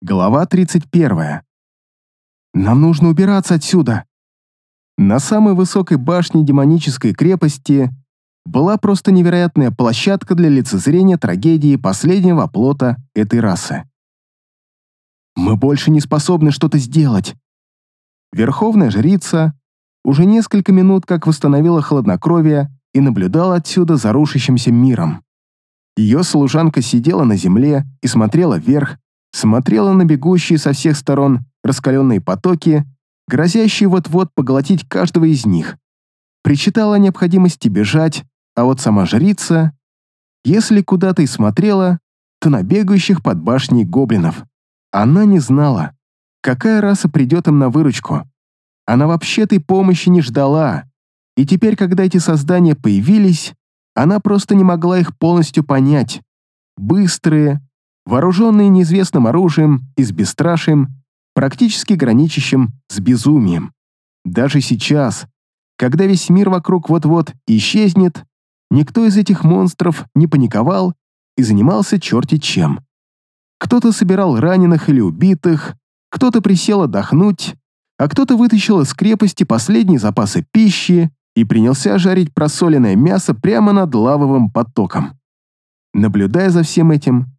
Глава 31. Нам нужно убираться отсюда. На самой высокой башне демонической крепости была просто невероятная площадка для лицезрения трагедии последнего оплота этой расы. Мы больше не способны что-то сделать. Верховная жрица уже несколько минут как восстановила хладнокровие и наблюдала отсюда за рушащимся миром. Ее служанка сидела на земле и смотрела вверх, смотрела на бегущие со всех сторон раскаленные потоки, грозящие вот-вот поглотить каждого из них. Причитала о необходимости бежать, а вот сама жрица, если куда-то и смотрела, то на бегающих под башней гоблинов. Она не знала, какая раса придет им на выручку. Она вообще этой помощи не ждала, и теперь, когда эти создания появились, она просто не могла их полностью понять. Быстрые, вооруженные неизвестным оружием и с бесстрашием, практически граничащим с безумием. Даже сейчас, когда весь мир вокруг вот-вот исчезнет, никто из этих монстров не паниковал и занимался черти чем. Кто-то собирал раненых или убитых, кто-то присел отдохнуть, а кто-то вытащил из крепости последние запасы пищи и принялся жарить просоленное мясо прямо над лавовым потоком. Наблюдая за всем этим,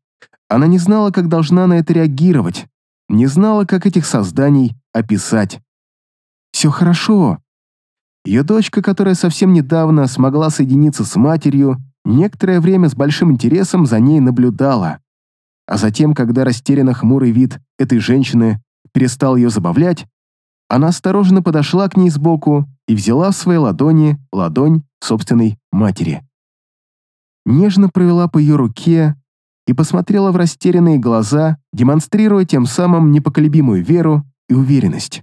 она не знала, как должна на это реагировать, не знала, как этих созданий описать. Все хорошо. Ее дочка, которая совсем недавно смогла соединиться с матерью, некоторое время с большим интересом за ней наблюдала. А затем, когда растерянно хмурый вид этой женщины перестал ее забавлять, она осторожно подошла к ней сбоку и взяла в свои ладони ладонь собственной матери. Нежно провела по ее руке, и посмотрела в растерянные глаза, демонстрируя тем самым непоколебимую веру и уверенность.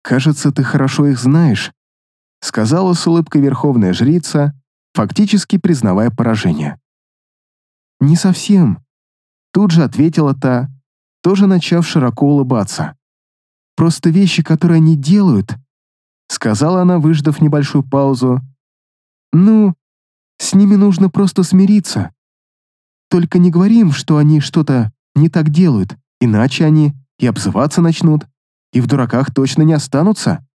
«Кажется, ты хорошо их знаешь», — сказала с улыбкой верховная жрица, фактически признавая поражение. «Не совсем», — тут же ответила та, тоже начав широко улыбаться. «Просто вещи, которые они делают», — сказала она, выждав небольшую паузу. «Ну, с ними нужно просто смириться. Только не говори им, что они что-то не так делают, иначе они и обзываться начнут, и в дураках точно не останутся.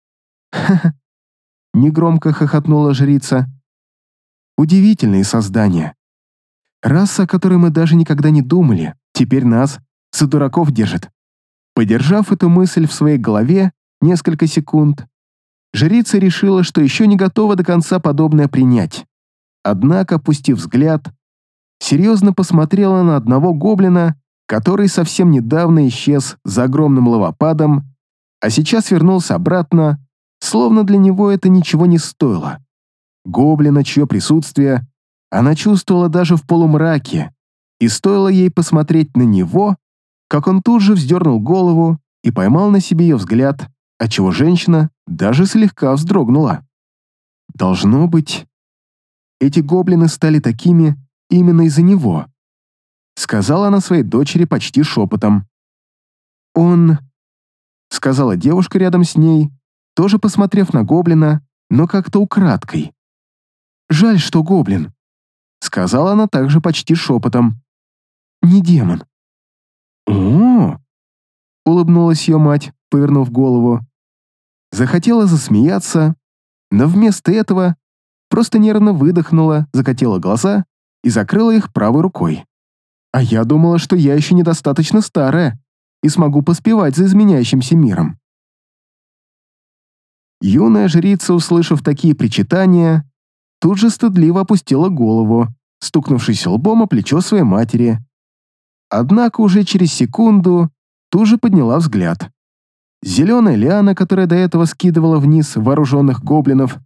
Ха-ха. Негромко хохотнула жрица. Удивительные создания. Раса, о которой мы даже никогда не думали, теперь нас за дураков держит. Подержав эту мысль в своей голове несколько секунд, жрица решила, что еще не готова до конца подобное принять. Однако, опустив взгляд, серьезно посмотрела на одного гоблина, который совсем недавно исчез за огромным лавопадом, а сейчас вернулся обратно, словно для него это ничего не стоило. Гоблина, чье присутствие она чувствовала даже в полумраке, и стоило ей посмотреть на него, как он тут же вздернул голову и поймал на себе ее взгляд, отчего женщина даже слегка вздрогнула. Должно быть, эти гоблины стали такими, именно из-за него», — сказала она своей дочери почти шепотом. «Он...» — сказала девушка рядом с ней, тоже посмотрев на гоблина, но как-то украдкой. «Жаль, что гоблин», — сказала она также почти шепотом. «Не демон». «О-о-о!» — улыбнулась ее мать, повернув голову. Захотела засмеяться, но вместо этого просто нервно выдохнула, закатила глаза и закрыла их правой рукой. А я думала, что я еще недостаточно старая и смогу поспевать за изменяющимся миром. Юная жрица, услышав такие причитания, тут же стыдливо опустила голову, стукнувшись лбом о плечо своей матери. Однако уже через секунду тут же подняла взгляд. Зеленая лиана, которая до этого скидывала вниз вооруженных гоблинов,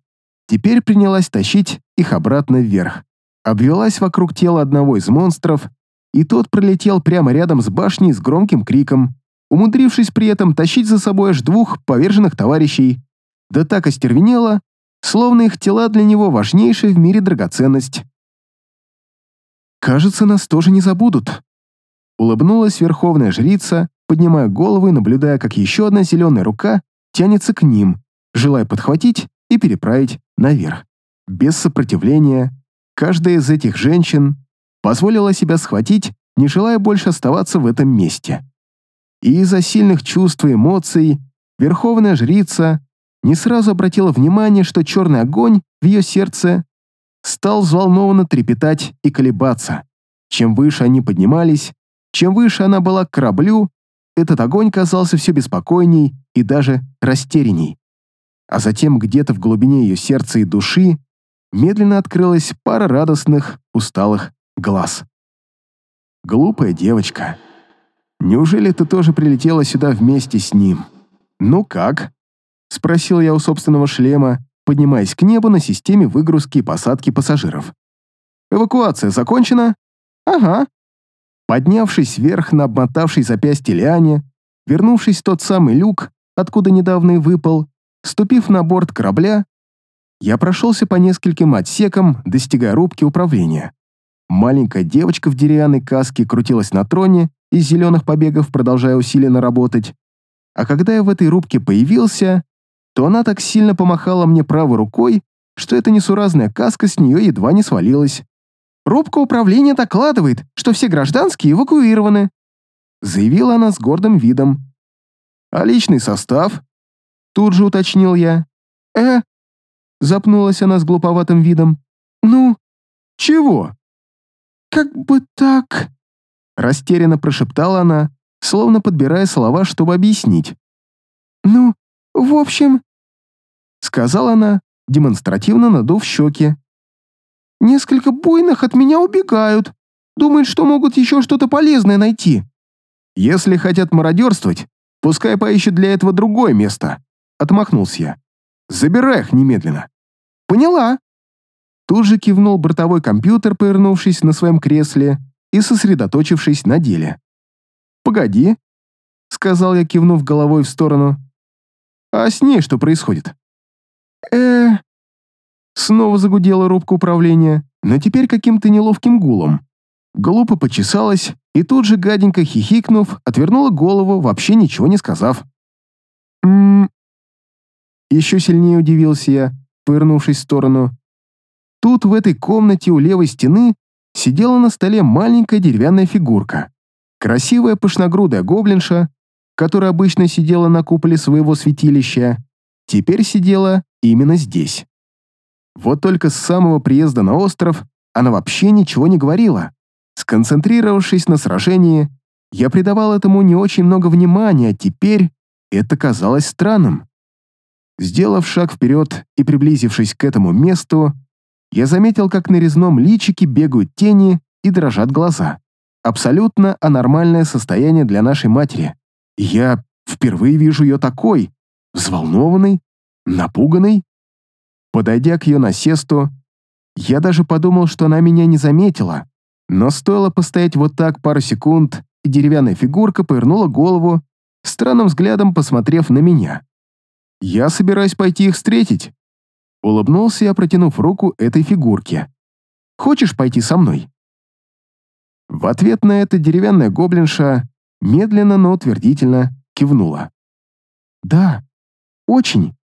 теперь принялась тащить их обратно вверх обвелась вокруг тела одного из монстров, и тот пролетел прямо рядом с башней с громким криком, умудрившись при этом тащить за собой аж двух поверженных товарищей, да так остервенело, словно их тела для него важнейшая в мире драгоценность. «Кажется, нас тоже не забудут», — улыбнулась верховная жрица, поднимая голову и наблюдая, как еще одна зеленая рука тянется к ним, желая подхватить и переправить наверх. Без сопротивления, Каждая из этих женщин позволила себя схватить, не желая больше оставаться в этом месте. и из-за сильных чувств и эмоций верховная жрица не сразу обратила внимание, что черный огонь в ее сердце стал взволнованно трепетать и колебаться. Чем выше они поднимались, чем выше она была к кораблю, этот огонь казался все беспокойней и даже растерянней. А затем где-то в глубине ее сердца и души медленно открылась пара радостных, усталых глаз. «Глупая девочка. Неужели ты тоже прилетела сюда вместе с ним? Ну как?» — спросил я у собственного шлема, поднимаясь к небу на системе выгрузки и посадки пассажиров. «Эвакуация закончена?» «Ага». Поднявшись вверх на обмотавшей запястье Лиане, вернувшись в тот самый люк, откуда недавно и выпал, ступив на борт корабля, я прошелся по нескольким отсекам, достигая рубки управления. Маленькая девочка в деревянной каске крутилась на троне из зеленых побегов, продолжая усиленно работать. А когда я в этой рубке появился, то она так сильно помахала мне правой рукой, что эта несуразная каска с нее едва не свалилась. «Рубка управления докладывает, что все гражданские эвакуированы», заявила она с гордым видом. «А личный состав?» Тут же уточнил я. «Э?» Запнулась она с глуповатым видом. «Ну?» «Чего?» «Как бы так...» Растерянно прошептала она, словно подбирая слова, чтобы объяснить. «Ну, в общем, сказала она, демонстративно надув щеки. «Несколько буйных от меня убегают. Думают, что могут еще что-то полезное найти. Если хотят мародерствовать, пускай поищут для этого другое место», — отмахнулся я. «Забирай их немедленно». «Поняла». Тут же кивнул бортовой компьютер, повернувшись на своем кресле и сосредоточившись на деле. «Погоди», — сказал я, кивнув головой в сторону. «А с ней что происходит?» э Снова загудела рубка управления, но теперь каким-то неловким гулом. Глупо почесалась и тут же, гаденько хихикнув, отвернула голову, вообще ничего не сказав. Еще сильнее удивился я, повернувшись в сторону. Тут, в этой комнате у левой стены, сидела на столе маленькая деревянная фигурка. Красивая пышногрудая гоблинша, которая обычно сидела на куполе своего святилища, теперь сидела именно здесь. Вот только с самого приезда на остров она вообще ничего не говорила. Сконцентрировавшись на сражении, я придавал этому не очень много внимания, а теперь это казалось странным. Сделав шаг вперед и приблизившись к этому месту, я заметил, как на резном личике бегают тени и дрожат глаза. Абсолютно анормальное состояние для нашей матери. я впервые вижу ее такой, взволнованной, Напуганный? Подойдя к ее насесту, я даже подумал, что она меня не заметила, но стоило постоять вот так пару секунд, и деревянная фигурка повернула голову, странным взглядом посмотрев на меня. «Я собираюсь пойти их встретить», — улыбнулся я, протянув руку этой фигурке. «Хочешь пойти со мной?» В ответ на это деревянная гоблинша медленно, но утвердительно кивнула. «Да, очень»,